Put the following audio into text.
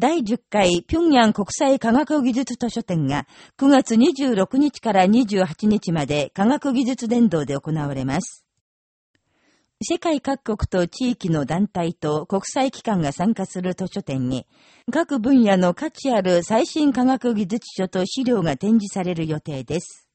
第10回平壌国際科学技術図書展が9月26日から28日まで科学技術伝道で行われます。世界各国と地域の団体と国際機関が参加する図書展に、各分野の価値ある最新科学技術書と資料が展示される予定です。